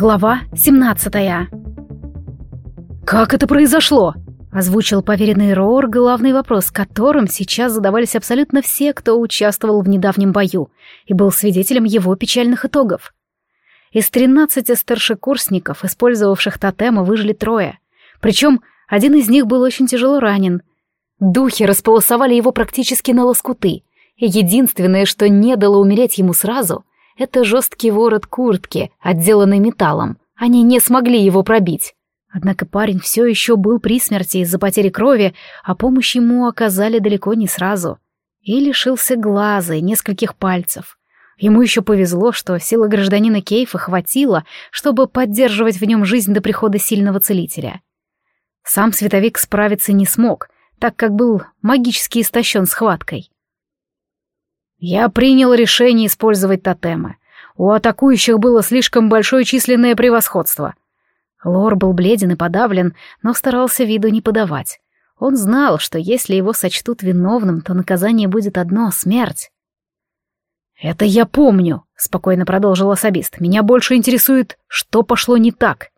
Глава 17 «Как это произошло?» — озвучил поверенный Роор главный вопрос, которым сейчас задавались абсолютно все, кто участвовал в недавнем бою и был свидетелем его печальных итогов. Из 13 старшекурсников, использовавших тотемы, выжили трое. Причем один из них был очень тяжело ранен. Духи располосовали его практически на лоскуты, и единственное, что не дало умереть ему сразу, это жесткий ворот куртки, отделанный металлом. Они не смогли его пробить. Однако парень все еще был при смерти из-за потери крови, а помощь ему оказали далеко не сразу. И лишился глаза и нескольких пальцев. Ему еще повезло, что силы гражданина Кейфа хватило, чтобы поддерживать в нем жизнь до прихода сильного целителя. Сам световик справиться не смог, так как был магически истощен схваткой. Я принял решение использовать тотемы. У атакующих было слишком большое численное превосходство. Лор был бледен и подавлен, но старался виду не подавать. Он знал, что если его сочтут виновным, то наказание будет одно — смерть. «Это я помню», — спокойно продолжил особист. «Меня больше интересует, что пошло не так».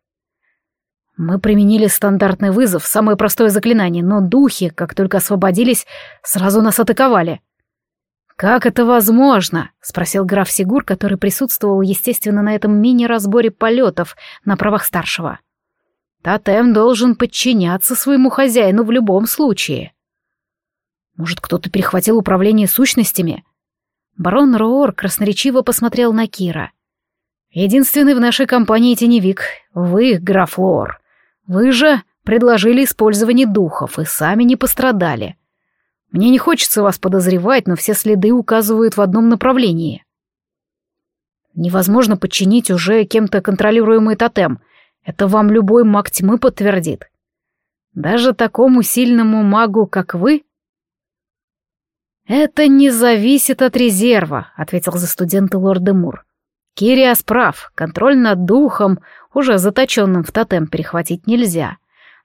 Мы применили стандартный вызов, самое простое заклинание, но духи, как только освободились, сразу нас атаковали. «Как это возможно?» — спросил граф Сигур, который присутствовал, естественно, на этом мини-разборе полетов на правах старшего. «Тотем должен подчиняться своему хозяину в любом случае». «Может, кто-то перехватил управление сущностями?» Барон Роор красноречиво посмотрел на Кира. «Единственный в нашей компании теневик. Вы, граф Лоор. Вы же предложили использование духов и сами не пострадали. Мне не хочется вас подозревать, но все следы указывают в одном направлении. Невозможно подчинить уже кем-то контролируемый тотем. Это вам любой маг тьмы подтвердит. Даже такому сильному магу, как вы? Это не зависит от резерва, ответил за студента лорд Демур. Кириас прав, контроль над духом, уже заточенным в тотем, перехватить нельзя.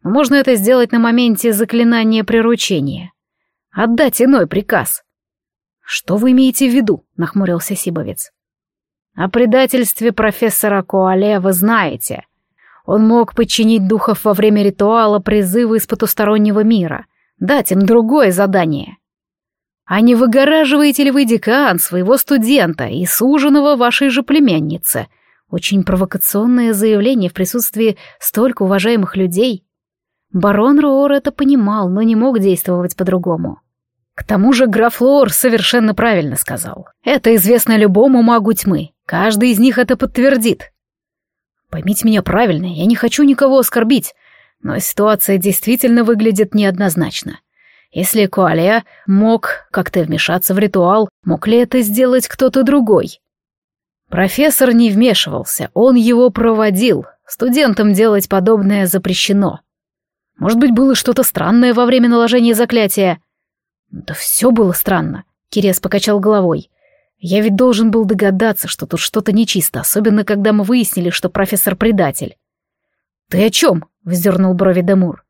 Но можно это сделать на моменте заклинания приручения. Отдать иной приказ. Что вы имеете в виду? Нахмурился Сибовец. О предательстве профессора Коале вы знаете. Он мог подчинить духов во время ритуала призыва из потустороннего мира, дать им другое задание. А не выгораживаете ли вы декан своего студента и суженого вашей же племянницы? Очень провокационное заявление в присутствии столько уважаемых людей. Барон Роор это понимал, но не мог действовать по-другому. К тому же граф Лор совершенно правильно сказал. Это известно любому магу тьмы. Каждый из них это подтвердит. Поймите меня правильно, я не хочу никого оскорбить, но ситуация действительно выглядит неоднозначно. Если Куалия мог как-то вмешаться в ритуал, мог ли это сделать кто-то другой? Профессор не вмешивался, он его проводил. Студентам делать подобное запрещено. Может быть, было что-то странное во время наложения заклятия? Да все было странно. Кирес покачал головой. Я ведь должен был догадаться, что тут что-то нечисто, особенно когда мы выяснили, что профессор предатель. Ты о чем? вздернул брови Демур.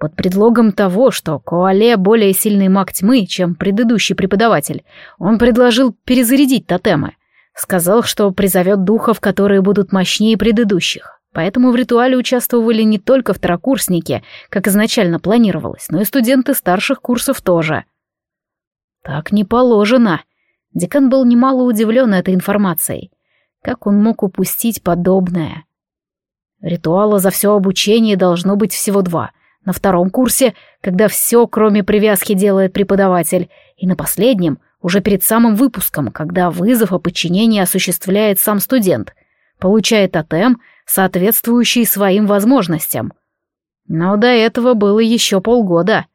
Под предлогом того, что Коале более сильный маг тьмы, чем предыдущий преподаватель, он предложил перезарядить тотемы. Сказал, что призовет духов, которые будут мощнее предыдущих. Поэтому в ритуале участвовали не только второкурсники, как изначально планировалось, но и студенты старших курсов тоже. Так не положено. Декан был немало удивлен этой информацией. Как он мог упустить подобное? Ритуала за все обучение должно быть всего два. На втором курсе, когда все, кроме привязки, делает преподаватель, и на последнем, уже перед самым выпуском, когда вызов о подчинении осуществляет сам студент, получает тотем — соответствующий своим возможностям. Но до этого было еще полгода.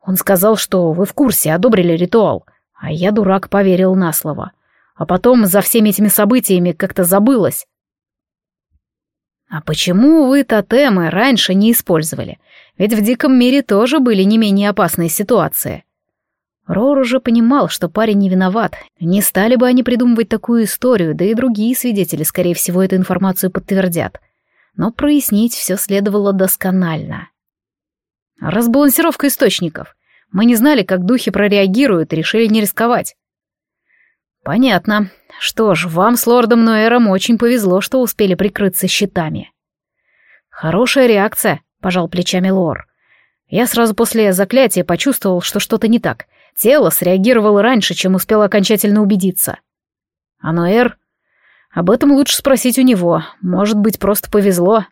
Он сказал, что вы в курсе, одобрили ритуал, а я, дурак, поверил на слово. А потом за всеми этими событиями как-то забылось. А почему вы тотемы раньше не использовали? Ведь в диком мире тоже были не менее опасные ситуации. Рор уже понимал, что парень не виноват. Не стали бы они придумывать такую историю, да и другие свидетели, скорее всего, эту информацию подтвердят. Но прояснить все следовало досконально. Разбалансировка источников. Мы не знали, как духи прореагируют, решили не рисковать. Понятно. Что ж, вам с лордом Ноэром очень повезло, что успели прикрыться щитами. Хорошая реакция, пожал плечами Лор. Я сразу после заклятия почувствовал, что что-то не так. Тело среагировало раньше, чем успел окончательно убедиться. А Ноэр? Об этом лучше спросить у него. Может быть, просто повезло.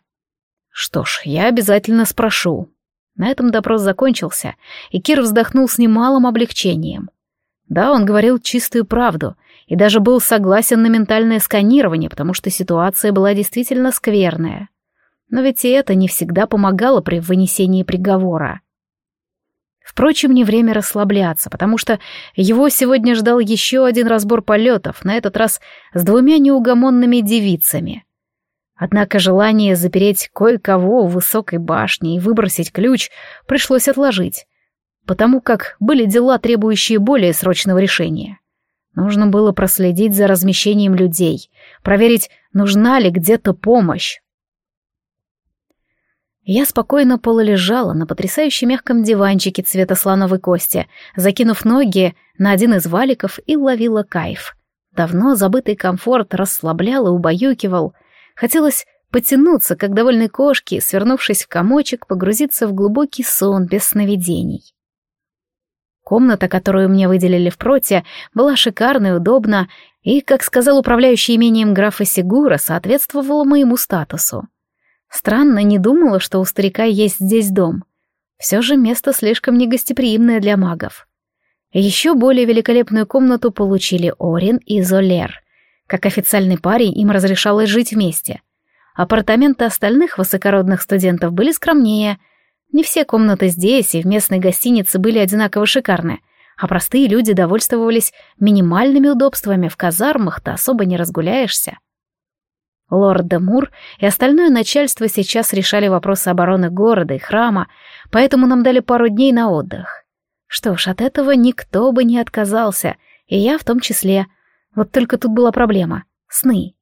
Что ж, я обязательно спрошу. На этом допрос закончился, и Кир вздохнул с немалым облегчением. Да, он говорил чистую правду, и даже был согласен на ментальное сканирование, потому что ситуация была действительно скверная. Но ведь и это не всегда помогало при вынесении приговора. Впрочем, не время расслабляться, потому что его сегодня ждал еще один разбор полетов, на этот раз с двумя неугомонными девицами. Однако желание запереть кое-кого в высокой башне и выбросить ключ пришлось отложить, потому как были дела, требующие более срочного решения. Нужно было проследить за размещением людей, проверить, нужна ли где-то помощь. Я спокойно полулежала на потрясающе мягком диванчике цвета слоновой кости, закинув ноги на один из валиков и ловила кайф. Давно забытый комфорт расслаблял и убаюкивал. Хотелось потянуться, как довольной кошки, свернувшись в комочек, погрузиться в глубокий сон без сновидений. Комната, которую мне выделили в проте, была шикарна и удобна, и, как сказал управляющий имением графа Сигура, соответствовала моему статусу. Странно, не думала, что у старика есть здесь дом. Все же место слишком негостеприимное для магов. Еще более великолепную комнату получили Орин и Золер. Как официальный парень им разрешалось жить вместе. Апартаменты остальных высокородных студентов были скромнее. Не все комнаты здесь и в местной гостинице были одинаково шикарны, а простые люди довольствовались минимальными удобствами, в казармах-то особо не разгуляешься. Лорд Демур и остальное начальство сейчас решали вопросы обороны города и храма, поэтому нам дали пару дней на отдых. Что ж, от этого никто бы не отказался, и я в том числе. Вот только тут была проблема — сны.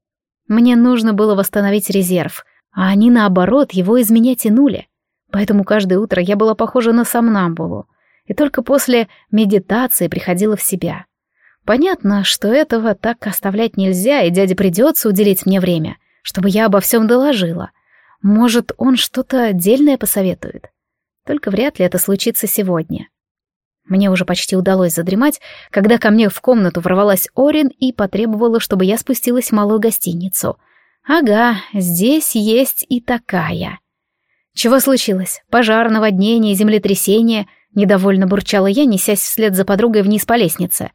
Мне нужно было восстановить резерв, а они, наоборот, его из меня тянули. Поэтому каждое утро я была похожа на сомнамбулу, и только после медитации приходила в себя. Понятно, что этого так оставлять нельзя, и дяде придется уделить мне время, чтобы я обо всем доложила. Может, он что-то отдельное посоветует. Только вряд ли это случится сегодня. Мне уже почти удалось задремать, когда ко мне в комнату ворвалась Орин и потребовала, чтобы я спустилась в малую гостиницу. Ага, здесь есть и такая. Чего случилось? Пожар, наводнение, землетрясение? Недовольно бурчала я, несясь вслед за подругой вниз по лестнице.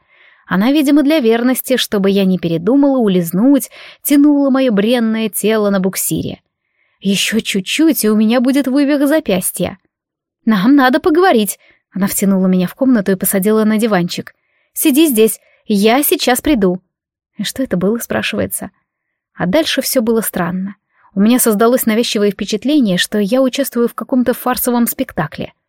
Она, видимо, для верности, чтобы я не передумала улизнуть, тянула мое бренное тело на буксире. Еще чуть-чуть, и у меня будет вывих запястья. «Нам надо поговорить», — она втянула меня в комнату и посадила на диванчик. «Сиди здесь, я сейчас приду». И что это было, спрашивается. А дальше все было странно. У меня создалось навязчивое впечатление, что я участвую в каком-то фарсовом спектакле —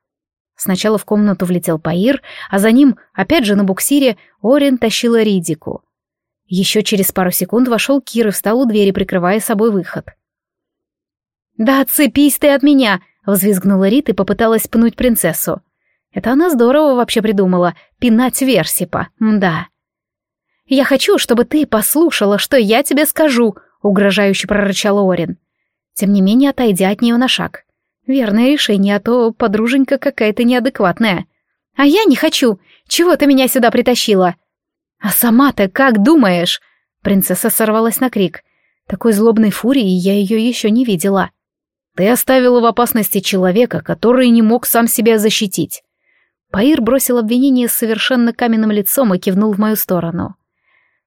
Сначала в комнату влетел Паир, а за ним, опять же на буксире, Орин тащила Ридику. Еще через пару секунд вошел Кир и встал у двери, прикрывая собой выход. «Да отцепись ты от меня!» — взвизгнула Рит и попыталась пнуть принцессу. Это она здорово вообще придумала — пинать Версипа, да. «Я хочу, чтобы ты послушала, что я тебе скажу», — угрожающе прорычала Орин. Тем не менее, отойдя от нее на шаг. Верное решение, а то подруженька какая-то неадекватная. А я не хочу. Чего ты меня сюда притащила? А сама-то как думаешь? Принцесса сорвалась на крик. Такой злобной фурии я ее еще не видела. Ты оставила в опасности человека, который не мог сам себя защитить. Паир бросил обвинение с совершенно каменным лицом и кивнул в мою сторону.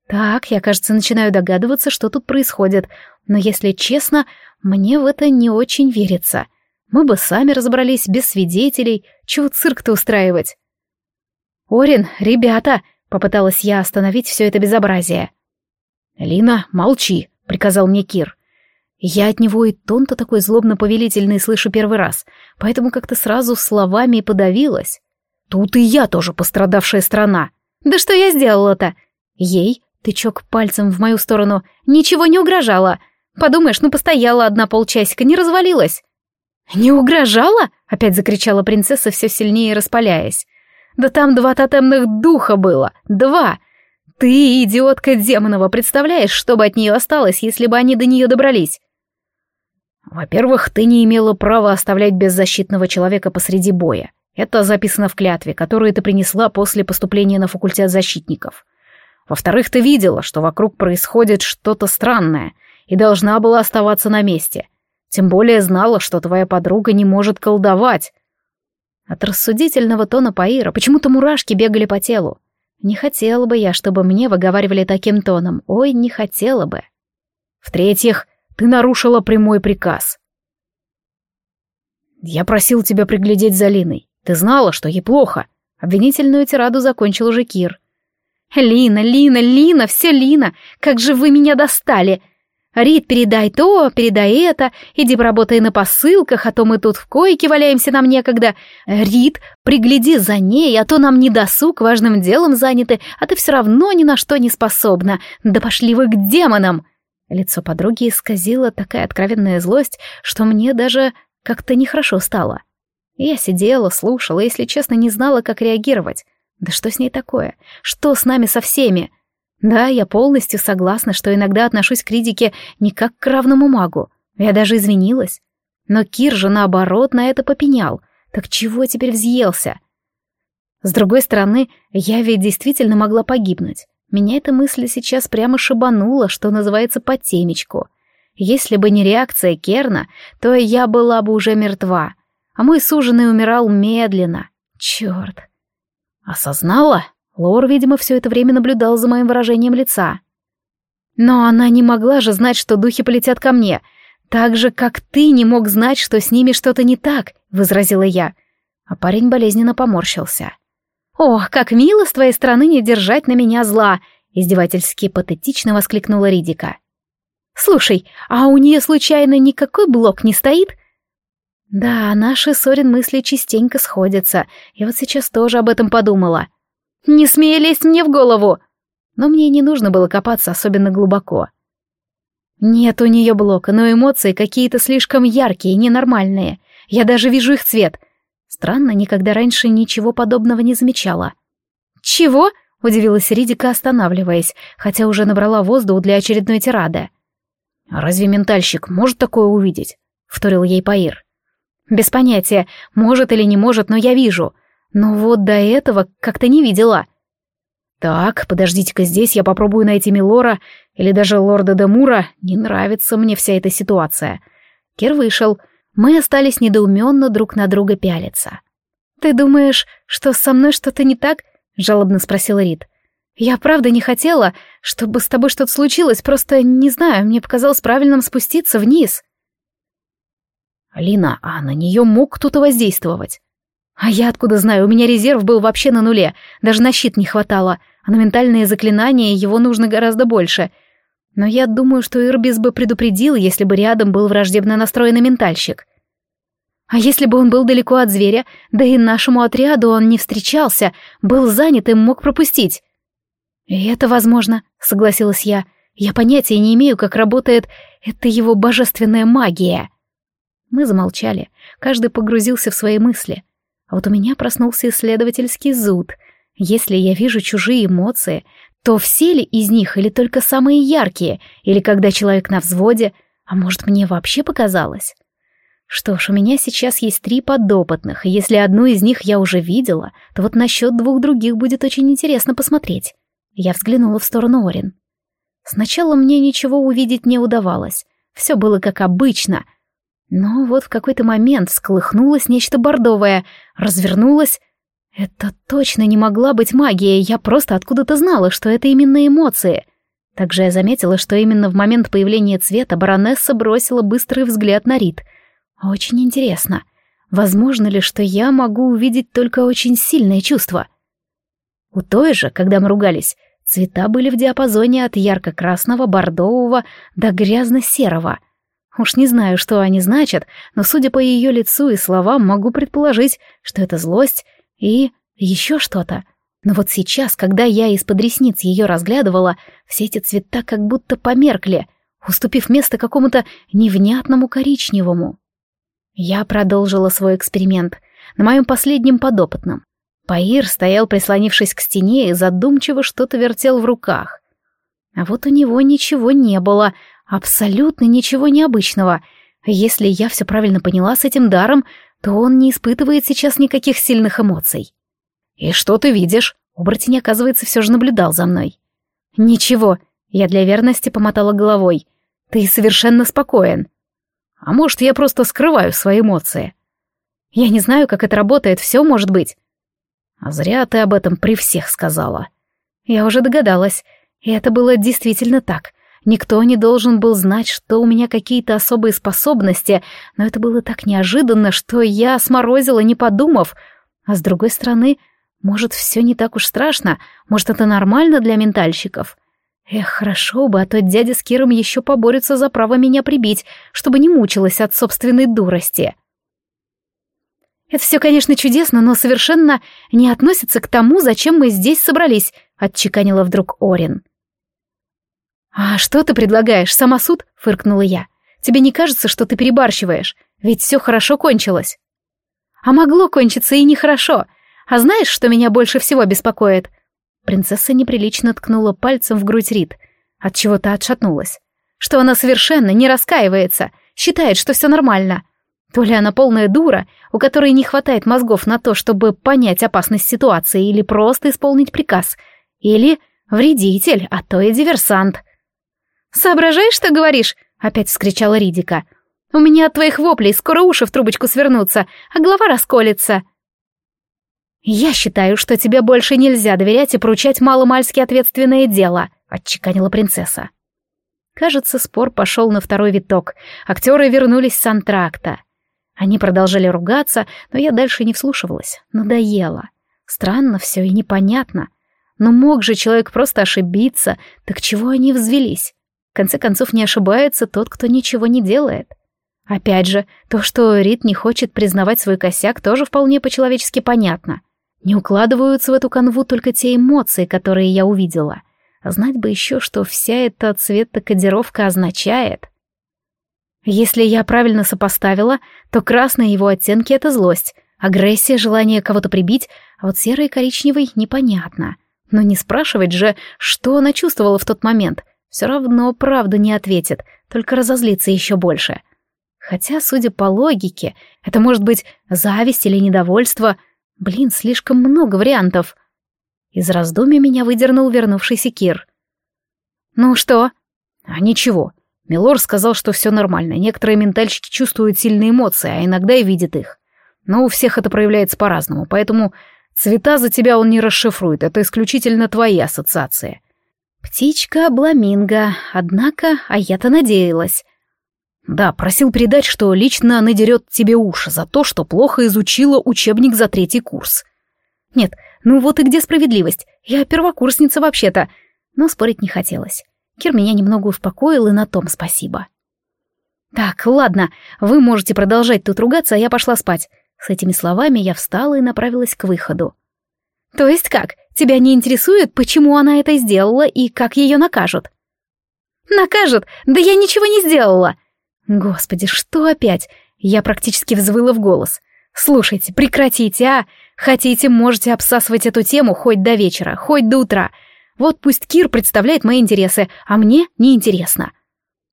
Так, я, кажется, начинаю догадываться, что тут происходит, но, если честно, мне в это не очень верится — мы бы сами разобрались без свидетелей, чего цирк-то устраивать. «Орин, ребята!» — попыталась я остановить все это безобразие. «Лина, молчи!» — приказал мне Кир. Я от него и тон-то такой злобно-повелительный слышу первый раз, поэтому как-то сразу словами и подавилась. Тут и я тоже пострадавшая страна. Да что я сделала-то? Ей, тычок пальцем в мою сторону, ничего не угрожала. Подумаешь, ну постояла одна полчасика, не развалилась. «Не угрожала?» — опять закричала принцесса, все сильнее распаляясь. «Да там два тотемных духа было! Два! ты, идиотка демонова, представляешь, что бы от нее осталось, если бы они до нее добрались? Во-первых, ты не имела права оставлять беззащитного человека посреди боя. Это записано в клятве, которую ты принесла после поступления на факультет защитников. Во-вторых, ты видела, что вокруг происходит что-то странное, и должна была оставаться на месте. Тем более знала, что твоя подруга не может колдовать. От рассудительного тона Паира почему-то мурашки бегали по телу. Не хотела бы я, чтобы мне выговаривали таким тоном. Ой, не хотела бы. В-третьих, ты нарушила прямой приказ. Я просил тебя приглядеть за Линой. Ты знала, что ей плохо. Обвинительную тираду закончил уже Кир. «Лина, Лина, Лина, все Лина! Как же вы меня достали! Рит, передай то, передай это, иди поработай на посылках, а то мы тут в койке валяемся, нам некогда. Рит, пригляди за ней, а то нам не досуг, важным делом заняты, а ты все равно ни на что не способна. Да пошли вы к демонам!» Лицо подруги исказило такая откровенная злость, что мне даже как-то нехорошо стало. Я сидела, слушала, если честно, не знала, как реагировать. Да что с ней такое? Что с нами со всеми? Да, я полностью согласна, что иногда отношусь к критике не как к равному магу. Я даже извинилась. Но Кир же, наоборот, на это попенял. Так чего теперь взъелся? С другой стороны, я ведь действительно могла погибнуть. Меня эта мысль сейчас прямо шибанула, что называется, по темечку. Если бы не реакция Керна, то я была бы уже мертва. А мой суженый умирал медленно. Черт. Осознала? Лор, видимо, все это время наблюдал за моим выражением лица. Но она не могла же знать, что духи полетят ко мне. Так же, как ты не мог знать, что с ними что-то не так, — возразила я. А парень болезненно поморщился. «Ох, как мило с твоей стороны не держать на меня зла!» — издевательски патетично воскликнула Ридика. «Слушай, а у нее случайно никакой блок не стоит?» «Да, наши Сорин мысли частенько сходятся. Я вот сейчас тоже об этом подумала. Не смей лезть мне в голову!» Но мне не нужно было копаться особенно глубоко. Нет у нее блока, но эмоции какие-то слишком яркие ненормальные. Я даже вижу их цвет. Странно, никогда раньше ничего подобного не замечала. «Чего?» — удивилась Ридика, останавливаясь, хотя уже набрала воздух для очередной тирады. «А разве ментальщик может такое увидеть?» — вторил ей Паир. «Без понятия, может или не может, но я вижу. Но вот до этого как-то не видела. Так, подождите-ка здесь, я попробую найти Милора или даже лорда Демура. Не нравится мне вся эта ситуация. Кир вышел. Мы остались недоуменно друг на друга пялиться. «Ты думаешь, что со мной что-то не так?» — жалобно спросил Рид. «Я правда не хотела, чтобы с тобой что-то случилось, просто, не знаю, мне показалось правильным спуститься вниз». «Алина, а на нее мог кто-то воздействовать?» А я откуда знаю, у меня резерв был вообще на нуле, даже на щит не хватало, а на ментальные заклинания его нужно гораздо больше. Но я думаю, что Ирбис бы предупредил, если бы рядом был враждебно настроенный ментальщик. А если бы он был далеко от зверя, да и нашему отряду он не встречался, был занят и мог пропустить. «И это возможно», — согласилась я. «Я понятия не имею, как работает эта его божественная магия». Мы замолчали, каждый погрузился в свои мысли. А вот у меня проснулся исследовательский зуд. Если я вижу чужие эмоции, то все ли из них или только самые яркие, или когда человек на взводе, а может мне вообще показалось? Что ж, у меня сейчас есть три подопытных, и если одну из них я уже видела, то вот насчет двух других будет очень интересно посмотреть. Я взглянула в сторону Орин. Сначала мне ничего увидеть не удавалось. Все было как обычно — но вот в какой-то момент всколыхнулось нечто бордовое, развернулось. Это точно не могла быть магия, я просто откуда-то знала, что это именно эмоции. Также я заметила, что именно в момент появления цвета баронесса бросила быстрый взгляд на Рит. Очень интересно, возможно ли, что я могу увидеть только очень сильное чувство? У той же, когда мы ругались, цвета были в диапазоне от ярко-красного, бордового до грязно-серого — Уж не знаю, что они значат, но, судя по ее лицу и словам, могу предположить, что это злость и еще что-то. Но вот сейчас, когда я из-под ресниц ее разглядывала, все эти цвета как будто померкли, уступив место какому-то невнятному коричневому. Я продолжила свой эксперимент на моем последнем подопытном. Паир стоял, прислонившись к стене, и задумчиво что-то вертел в руках. А вот у него ничего не было, абсолютно ничего необычного. Если я все правильно поняла с этим даром, то он не испытывает сейчас никаких сильных эмоций. «И что ты видишь?» Оборотень, оказывается, все же наблюдал за мной. «Ничего», — я для верности помотала головой. «Ты совершенно спокоен». «А может, я просто скрываю свои эмоции?» «Я не знаю, как это работает, все может быть». «А зря ты об этом при всех сказала». Я уже догадалась, и это было действительно так. Никто не должен был знать, что у меня какие-то особые способности, но это было так неожиданно, что я сморозила, не подумав. А с другой стороны, может, все не так уж страшно, может, это нормально для ментальщиков. Эх, хорошо бы, а то дядя с Киром еще поборются за право меня прибить, чтобы не мучилась от собственной дурости. Это все, конечно, чудесно, но совершенно не относится к тому, зачем мы здесь собрались, отчеканила вдруг Орин. «А что ты предлагаешь, самосуд?» — фыркнула я. «Тебе не кажется, что ты перебарщиваешь? Ведь все хорошо кончилось». «А могло кончиться и нехорошо. А знаешь, что меня больше всего беспокоит?» Принцесса неприлично ткнула пальцем в грудь Рит. От чего то отшатнулась. Что она совершенно не раскаивается, считает, что все нормально. То ли она полная дура, у которой не хватает мозгов на то, чтобы понять опасность ситуации или просто исполнить приказ, или вредитель, а то и диверсант. «Соображаешь, что говоришь?» — опять вскричала Ридика. «У меня от твоих воплей скоро уши в трубочку свернутся, а голова расколется». «Я считаю, что тебе больше нельзя доверять и поручать маломальски ответственное дело», — отчеканила принцесса. Кажется, спор пошел на второй виток. Актеры вернулись с антракта. Они продолжали ругаться, но я дальше не вслушивалась. Надоело. Странно все и непонятно. Но мог же человек просто ошибиться, так чего они взвелись? Конце концов, не ошибается тот, кто ничего не делает. Опять же, то, что Рит не хочет признавать свой косяк, тоже вполне по-человечески понятно. Не укладываются в эту канву только те эмоции, которые я увидела. Знать бы еще, что вся эта цветокодировка означает. Если я правильно сопоставила, то красные его оттенки — это злость, агрессия, желание кого-то прибить, а вот серый и коричневый — непонятно. Но не спрашивать же, что она чувствовала в тот момент. Все равно правду не ответит, только разозлится еще больше. Хотя, судя по логике, это может быть зависть или недовольство — Блин, слишком много вариантов. Из раздумья меня выдернул вернувшийся Кир. «Ну что?» «А ничего. Милор сказал, что все нормально. Некоторые ментальщики чувствуют сильные эмоции, а иногда и видят их. Но у всех это проявляется по-разному, поэтому цвета за тебя он не расшифрует, это исключительно твои ассоциации». «Птичка Бламинго, однако, а я-то надеялась». Да, просил передать, что лично надерет тебе уши за то, что плохо изучила учебник за третий курс. Нет, ну вот и где справедливость? Я первокурсница вообще-то. Но спорить не хотелось. Кир меня немного успокоил, и на том спасибо. Так, ладно, вы можете продолжать тут ругаться, а я пошла спать. С этими словами я встала и направилась к выходу. То есть как? Тебя не интересует, почему она это сделала и как ее накажут? Накажут? Да я ничего не сделала! Господи, что опять? Я практически взвыла в голос. Слушайте, прекратите, а? Хотите, можете обсасывать эту тему хоть до вечера, хоть до утра. Вот пусть Кир представляет мои интересы, а мне неинтересно.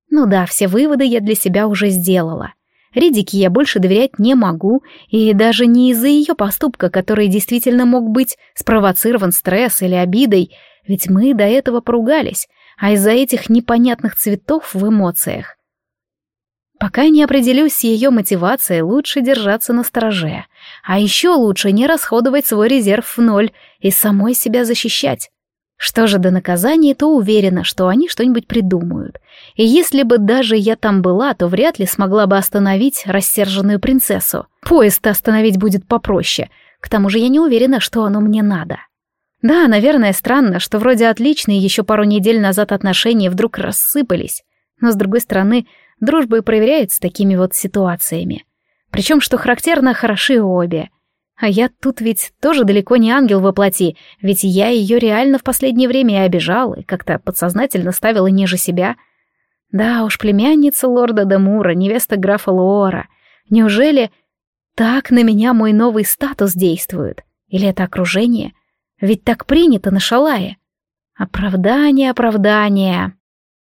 Ну да, все выводы я для себя уже сделала. Ридике я больше доверять не могу, и даже не из-за ее поступка, который действительно мог быть спровоцирован стресс или обидой, ведь мы до этого поругались, а из-за этих непонятных цветов в эмоциях. Пока не определюсь с ее мотивацией, лучше держаться на стороже. А еще лучше не расходовать свой резерв в ноль и самой себя защищать. Что же до наказания, то уверена, что они что-нибудь придумают. И если бы даже я там была, то вряд ли смогла бы остановить рассерженную принцессу. Поезд остановить будет попроще. К тому же я не уверена, что оно мне надо. Да, наверное, странно, что вроде отличные еще пару недель назад отношения вдруг рассыпались. Но, с другой стороны, дружба и проверяется такими вот ситуациями. Причем, что характерно, хороши обе. А я тут ведь тоже далеко не ангел во плоти, ведь я ее реально в последнее время и обижал, и как-то подсознательно ставила ниже себя. Да уж, племянница лорда Демура, невеста графа Лоора. Неужели так на меня мой новый статус действует? Или это окружение? Ведь так принято на шалае. Оправдание, оправдание.